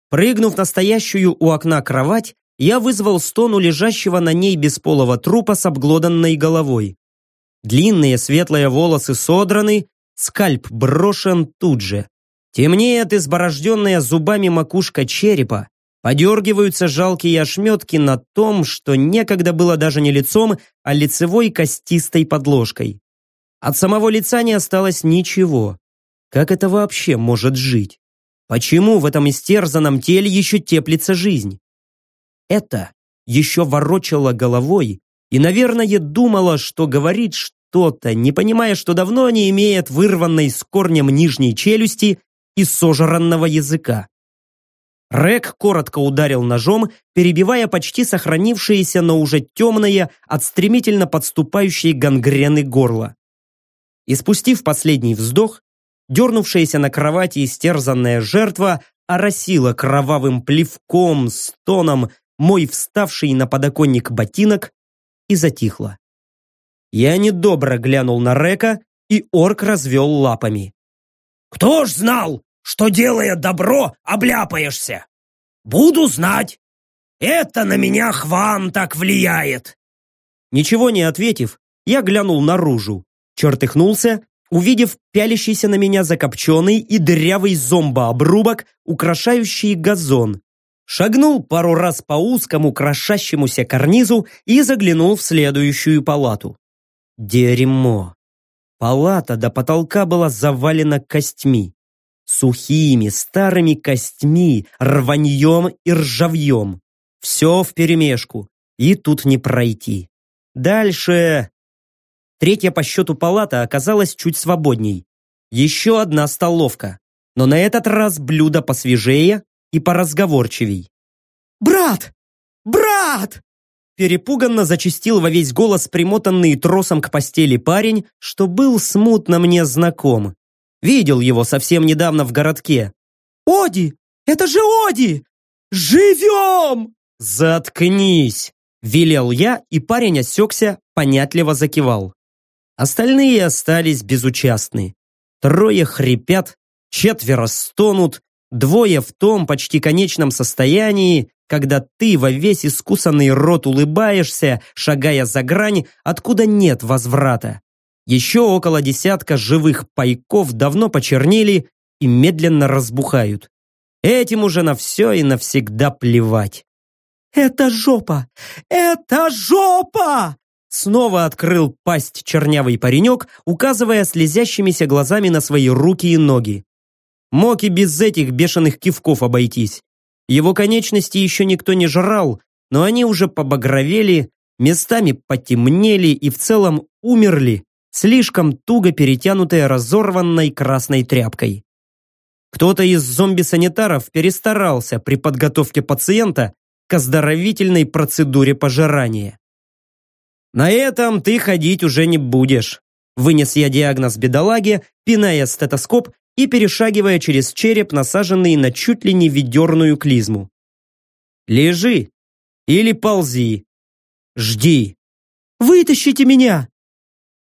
Прыгнув на стоящую у окна кровать, я вызвал стону лежащего на ней бесполого трупа с обглоданной головой. Длинные светлые волосы содраны, скальп брошен тут же. Темнеет изборожденная зубами макушка черепа, подергиваются жалкие ошметки на том, что некогда было даже не лицом, а лицевой костистой подложкой. От самого лица не осталось ничего. Как это вообще может жить? Почему в этом истерзанном теле еще теплится жизнь? это еще ворочала головой и, наверное, думала, что говорит что-то, не понимая, что давно не имеет вырванной с корнем нижней челюсти и сожранного языка. Рек коротко ударил ножом, перебивая почти сохранившееся, но уже темное от стремительно подступающей гангрены горло. И спустив последний вздох, дернувшаяся на кровати истерзанная жертва оросила кровавым плевком, стоном, мой вставший на подоконник ботинок и затихло. Я недобро глянул на Река, и орк развел лапами. «Кто ж знал, что, делая добро, обляпаешься? Буду знать. Это на меня хван так влияет». Ничего не ответив, я глянул наружу, чертыхнулся, увидев пялящийся на меня закопченный и дырявый зомбообрубок, украшающий газон, шагнул пару раз по узкому крошащемуся карнизу и заглянул в следующую палату. Дерьмо. Палата до потолка была завалена костьми. Сухими, старыми костьми, рваньем и ржавьем. Все вперемешку, и тут не пройти. Дальше... Третья по счету палата оказалась чуть свободней. Еще одна столовка, но на этот раз блюдо посвежее, и поразговорчивей. «Брат! Брат!» Перепуганно зачистил во весь голос примотанный тросом к постели парень, что был смутно мне знаком. Видел его совсем недавно в городке. «Оди! Это же Оди! Живем!» «Заткнись!» Велел я, и парень осекся, понятливо закивал. Остальные остались безучастны. Трое хрипят, четверо стонут, Двое в том почти конечном состоянии, когда ты во весь искусанный рот улыбаешься, шагая за грань, откуда нет возврата. Еще около десятка живых пайков давно почернели и медленно разбухают. Этим уже на все и навсегда плевать. «Это жопа! Это жопа!» снова открыл пасть чернявый паренек, указывая слезящимися глазами на свои руки и ноги. Мог и без этих бешеных кивков обойтись. Его конечности еще никто не жрал, но они уже побагровели, местами потемнели и в целом умерли, слишком туго перетянутые разорванной красной тряпкой. Кто-то из зомби-санитаров перестарался при подготовке пациента к оздоровительной процедуре пожирания. «На этом ты ходить уже не будешь», вынес я диагноз бедолаге, пиная стетоскоп и перешагивая через череп, насаженный на чуть ли не ведерную клизму. «Лежи или ползи. Жди». «Вытащите меня!»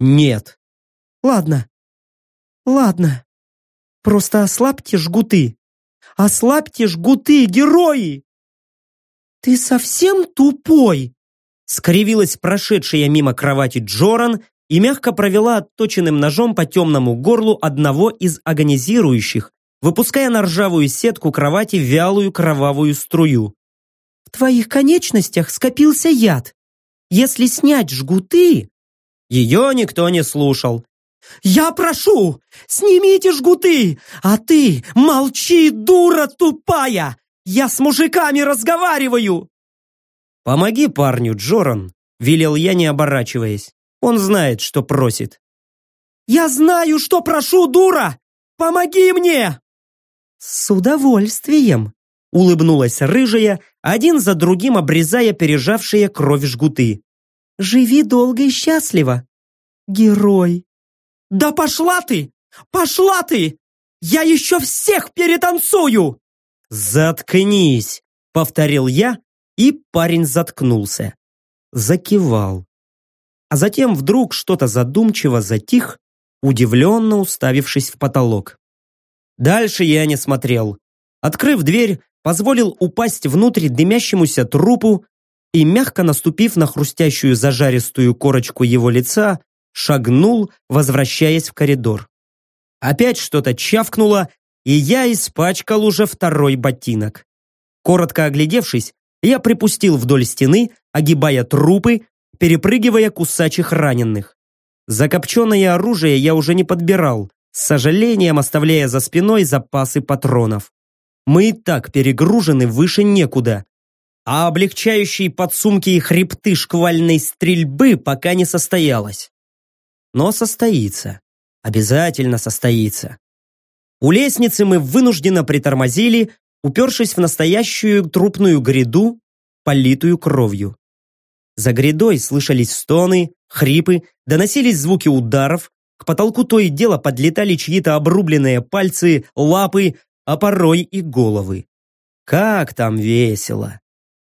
«Нет». «Ладно. Ладно. Просто ослабьте жгуты. Ослабьте жгуты, герои!» «Ты совсем тупой?» скривилась прошедшая мимо кровати Джоран и мягко провела отточенным ножом по темному горлу одного из агонизирующих, выпуская на ржавую сетку кровати вялую кровавую струю. «В твоих конечностях скопился яд. Если снять жгуты...» Ее никто не слушал. «Я прошу, снимите жгуты, а ты молчи, дура тупая! Я с мужиками разговариваю!» «Помоги парню, Джоран», — велел я, не оборачиваясь. Он знает, что просит. «Я знаю, что прошу, дура! Помоги мне!» «С удовольствием!» — улыбнулась рыжая, один за другим обрезая пережавшие кровь жгуты. «Живи долго и счастливо, герой!» «Да пошла ты! Пошла ты! Я еще всех перетанцую!» «Заткнись!» — повторил я, и парень заткнулся. Закивал а затем вдруг что-то задумчиво затих, удивленно уставившись в потолок. Дальше я не смотрел. Открыв дверь, позволил упасть внутрь дымящемуся трупу и, мягко наступив на хрустящую зажаристую корочку его лица, шагнул, возвращаясь в коридор. Опять что-то чавкнуло, и я испачкал уже второй ботинок. Коротко оглядевшись, я припустил вдоль стены, огибая трупы, перепрыгивая кусачих раненых. Закопченное оружие я уже не подбирал, с сожалением оставляя за спиной запасы патронов. Мы и так перегружены выше некуда, а облегчающие подсумки и хребты шквальной стрельбы пока не состоялось. Но состоится. Обязательно состоится. У лестницы мы вынужденно притормозили, упершись в настоящую трупную гряду, политую кровью. За грядой слышались стоны, хрипы, доносились звуки ударов, к потолку то и дело подлетали чьи-то обрубленные пальцы, лапы, а порой и головы. Как там весело!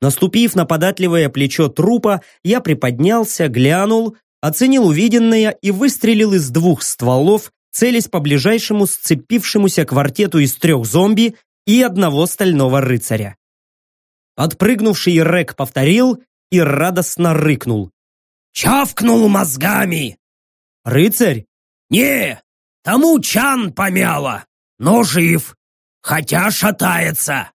Наступив на податливое плечо трупа, я приподнялся, глянул, оценил увиденное и выстрелил из двух стволов, целясь по ближайшему сцепившемуся квартету из трех зомби и одного стального рыцаря. Отпрыгнувший Рек повторил, и радостно рыкнул. «Чавкнул мозгами!» «Рыцарь?» «Не, тому чан помяло, но жив, хотя шатается».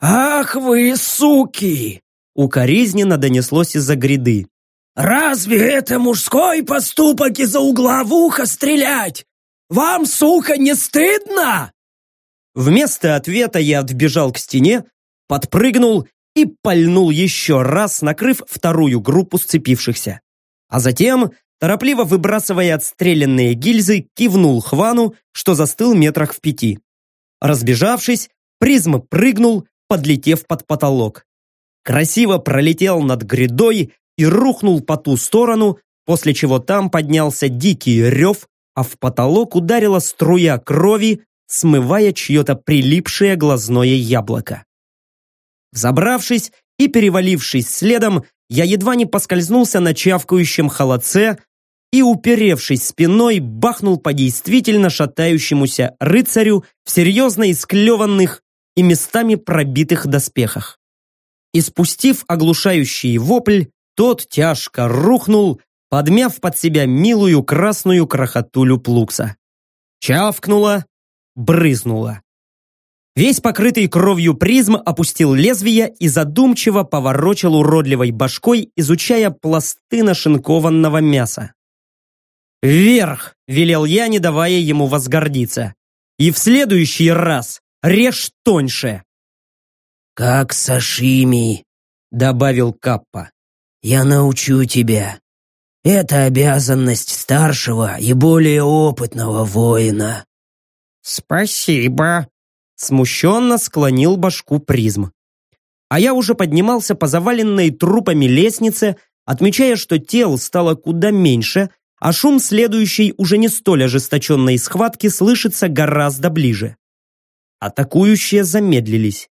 «Ах вы, суки!» Укоризненно донеслось из-за гряды. «Разве это мужской поступок из-за угла в ухо стрелять? Вам, сука, не стыдно?» Вместо ответа я отбежал к стене, подпрыгнул и пальнул еще раз, накрыв вторую группу сцепившихся. А затем, торопливо выбрасывая отстрелянные гильзы, кивнул Хвану, что застыл метрах в пяти. Разбежавшись, призма прыгнул, подлетев под потолок. Красиво пролетел над грядой и рухнул по ту сторону, после чего там поднялся дикий рев, а в потолок ударила струя крови, смывая чье-то прилипшее глазное яблоко. Забравшись и перевалившись следом, я едва не поскользнулся на чавкающем холодце и, уперевшись спиной, бахнул по действительно шатающемуся рыцарю в серьезно исклеванных и местами пробитых доспехах. И спустив оглушающий вопль, тот тяжко рухнул, подмяв под себя милую красную крохотулю плукса. Чавкнула, брызнула. Весь покрытый кровью призм опустил лезвие и задумчиво поворочил уродливой башкой, изучая пласты нашинкованного мяса. «Вверх!» – велел я, не давая ему возгордиться. «И в следующий раз режь тоньше!» «Как сашими», — добавил Каппа. «Я научу тебя. Это обязанность старшего и более опытного воина». «Спасибо», — смущенно склонил башку призм. А я уже поднимался по заваленной трупами лестнице, отмечая, что тел стало куда меньше, а шум следующей уже не столь ожесточенной схватки слышится гораздо ближе. Атакующие замедлились.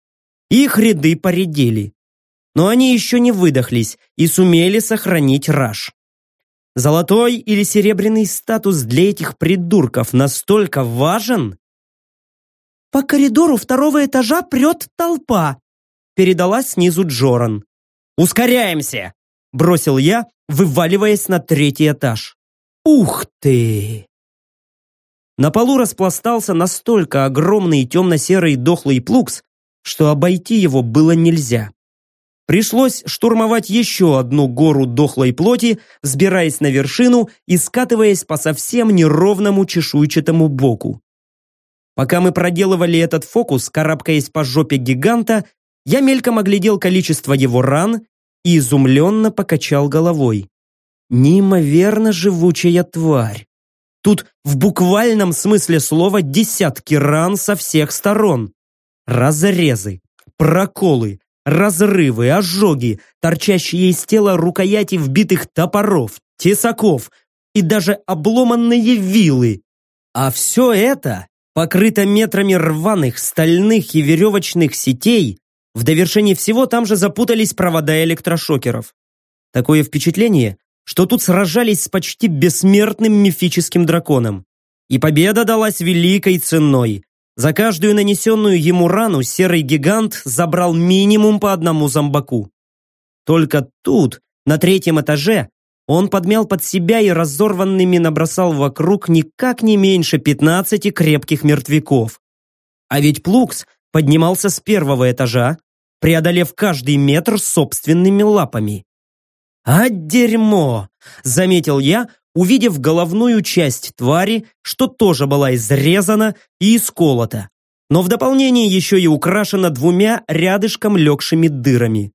Их ряды поредели. Но они еще не выдохлись и сумели сохранить раж. Золотой или серебряный статус для этих придурков настолько важен? «По коридору второго этажа прет толпа», передала снизу Джоран. «Ускоряемся!» бросил я, вываливаясь на третий этаж. Ух ты! На полу распластался настолько огромный темно-серый дохлый плукс, что обойти его было нельзя. Пришлось штурмовать еще одну гору дохлой плоти, взбираясь на вершину и скатываясь по совсем неровному чешуйчатому боку. Пока мы проделывали этот фокус, карабкаясь по жопе гиганта, я мельком оглядел количество его ран и изумленно покачал головой. Неимоверно живучая тварь. Тут в буквальном смысле слова десятки ран со всех сторон. Разрезы, проколы, разрывы, ожоги, торчащие из тела рукояти вбитых топоров, тесаков и даже обломанные вилы. А все это покрыто метрами рваных стальных и веревочных сетей, в довершении всего там же запутались провода электрошокеров. Такое впечатление, что тут сражались с почти бессмертным мифическим драконом. И победа далась великой ценой. За каждую нанесенную ему рану серый гигант забрал минимум по одному зомбаку. Только тут, на третьем этаже, он подмял под себя и разорванными набросал вокруг никак не меньше 15 крепких мертвяков. А ведь Плукс поднимался с первого этажа, преодолев каждый метр собственными лапами. «А дерьмо!» – заметил я, увидев головную часть твари, что тоже была изрезана и исколота, но в дополнение еще и украшена двумя рядышком легшими дырами.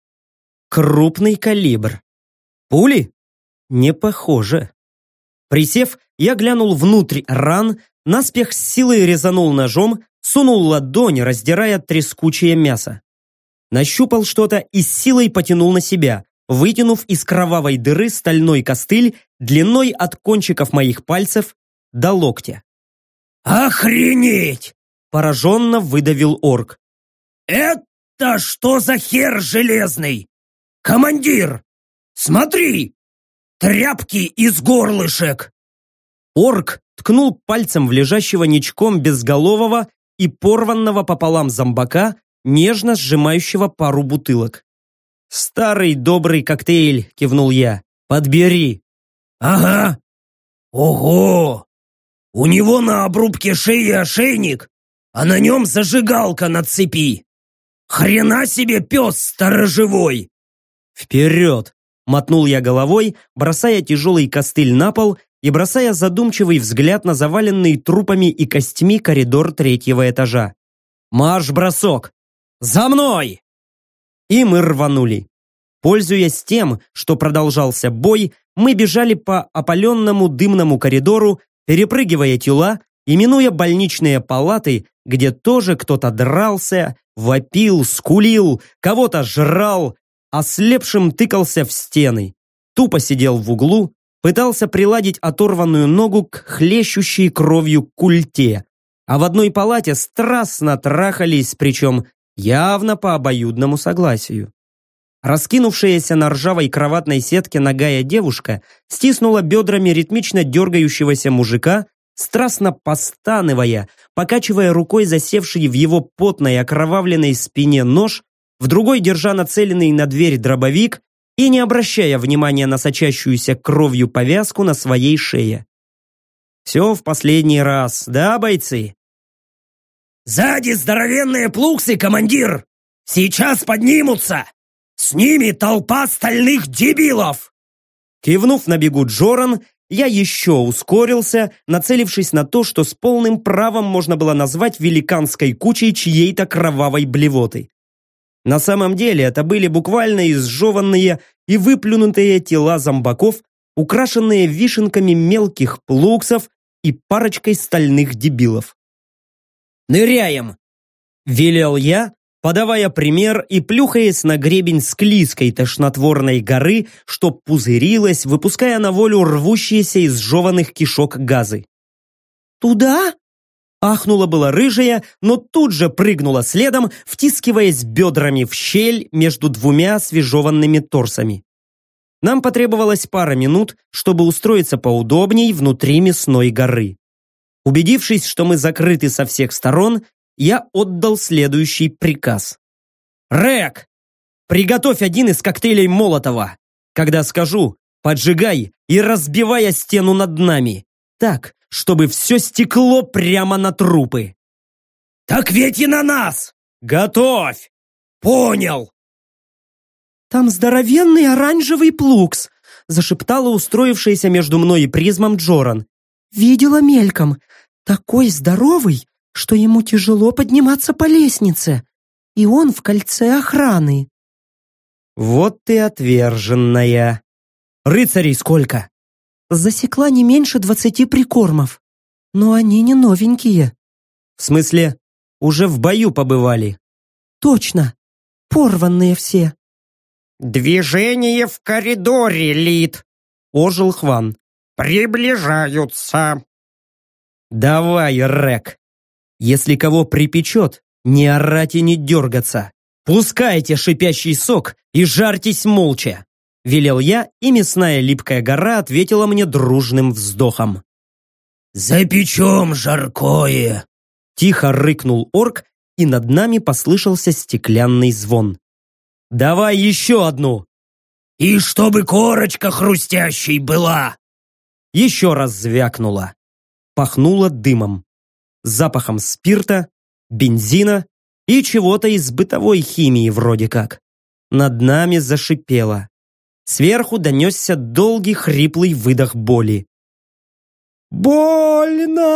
Крупный калибр. Пули? Не похоже. Присев, я глянул внутрь ран, наспех с силой резанул ножом, сунул ладонь, раздирая трескучее мясо. Нащупал что-то и с силой потянул на себя, вытянув из кровавой дыры стальной костыль длиной от кончиков моих пальцев до локтя. «Охренеть!» – пораженно выдавил орк. «Это что за хер железный? Командир, смотри! Тряпки из горлышек!» Орк ткнул пальцем в лежащего ничком безголового и порванного пополам зомбака, нежно сжимающего пару бутылок. «Старый добрый коктейль», — кивнул я. «Подбери». «Ага. Ого! У него на обрубке шеи ошейник, а на нем зажигалка на цепи. Хрена себе пес сторожевой!» «Вперед!» — мотнул я головой, бросая тяжелый костыль на пол и бросая задумчивый взгляд на заваленный трупами и костьми коридор третьего этажа. «Марш-бросок! За мной!» И мы рванули. Пользуясь тем, что продолжался бой, мы бежали по опаленному дымному коридору, перепрыгивая тела и минуя больничные палаты, где тоже кто-то дрался, вопил, скулил, кого-то жрал, ослепшим тыкался в стены, тупо сидел в углу, пытался приладить оторванную ногу к хлещущей кровью культе, а в одной палате страстно трахались, причем явно по обоюдному согласию. Раскинувшаяся на ржавой кроватной сетке ногая девушка стиснула бедрами ритмично дергающегося мужика, страстно постанывая, покачивая рукой засевший в его потной окровавленной спине нож, в другой держа нацеленный на дверь дробовик и не обращая внимания на сочащуюся кровью повязку на своей шее. Все в последний раз, да, бойцы? «Сзади здоровенные плуксы, командир! Сейчас поднимутся! С ними толпа стальных дебилов!» Кивнув на бегу Джоран, я еще ускорился, нацелившись на то, что с полным правом можно было назвать великанской кучей чьей-то кровавой блевоты. На самом деле это были буквально изжеванные и выплюнутые тела зомбаков, украшенные вишенками мелких плуксов и парочкой стальных дебилов. «Ныряем!» – велел я, подавая пример и плюхаясь на гребень склизкой тошнотворной горы, что пузырилась, выпуская на волю рвущиеся из жеванных кишок газы. «Туда?» Ахнула была рыжая, но тут же прыгнула следом, втискиваясь бедрами в щель между двумя свежеванными торсами. Нам потребовалось пара минут, чтобы устроиться поудобней внутри мясной горы. Убедившись, что мы закрыты со всех сторон, я отдал следующий приказ. «Рэк, приготовь один из коктейлей Молотова. Когда скажу, поджигай и разбивай стену над нами. Так, чтобы все стекло прямо на трупы». «Так ведь и на нас! Готовь! Понял!» «Там здоровенный оранжевый плукс», зашептала устроившаяся между мной и призмом Джоран. «Видела мельком. Такой здоровый, что ему тяжело подниматься по лестнице, и он в кольце охраны. Вот ты отверженная. Рыцарей сколько? Засекла не меньше двадцати прикормов, но они не новенькие. В смысле, уже в бою побывали? Точно, порванные все. «Движение в коридоре, Лид!» – ожил Хван. «Приближаются!» «Давай, Рек, если кого припечет, не орать и не дергаться. Пускайте шипящий сок и жарьтесь молча. Велел я, и мясная липкая гора ответила мне дружным вздохом. «Запечем жаркое!» Тихо рыкнул орк, и над нами послышался стеклянный звон. «Давай еще одну!» «И чтобы корочка хрустящей была!» Еще раз звякнула. Пахнуло дымом запахом спирта, бензина и чего-то из бытовой химии вроде как. Над нами зашипело. Сверху донесся долгий хриплый выдох боли. «Больно!»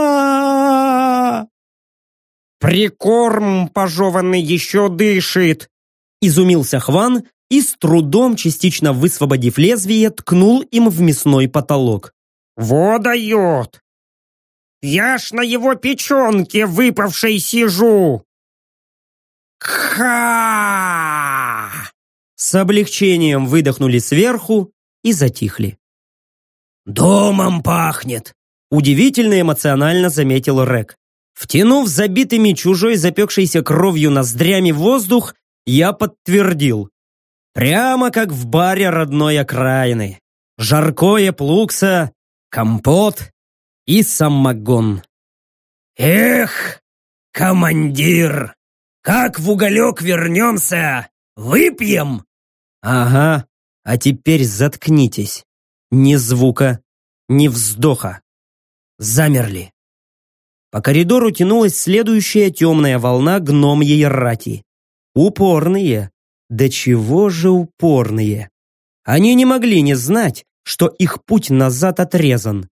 «Прикорм пожеванный еще дышит!» Изумился Хван и, с трудом, частично высвободив лезвие, ткнул им в мясной потолок. «Во дает! Я ж на его печенке выпавшей сижу!» «Ха!» С облегчением выдохнули сверху и затихли. «Домом пахнет!» Удивительно эмоционально заметил Рек. Втянув забитыми чужой запекшейся кровью ноздрями воздух, я подтвердил. Прямо как в баре родной окраины. Жаркое плукса, компот и самогон. «Эх, командир, как в уголек вернемся, выпьем?» «Ага, а теперь заткнитесь. Ни звука, ни вздоха. Замерли». По коридору тянулась следующая темная волна гномьей рати. Упорные. Да чего же упорные? Они не могли не знать, что их путь назад отрезан.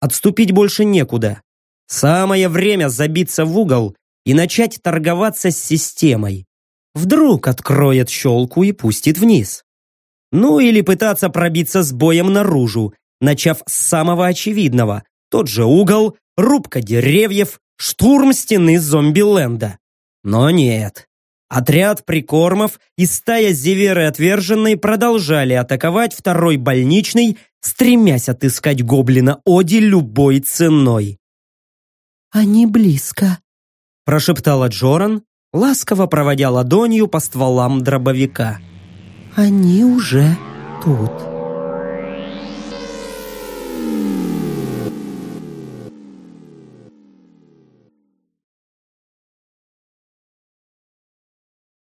Отступить больше некуда. Самое время забиться в угол и начать торговаться с системой. Вдруг откроет щелку и пустит вниз. Ну или пытаться пробиться с боем наружу, начав с самого очевидного. Тот же угол, рубка деревьев, штурм стены зомби-ленда. Но нет. Отряд прикормов и стая зеверы отверженной продолжали атаковать второй больничный, стремясь отыскать гоблина Оди любой ценой. «Они близко», – прошептала Джоран, ласково проводя ладонью по стволам дробовика. «Они уже тут».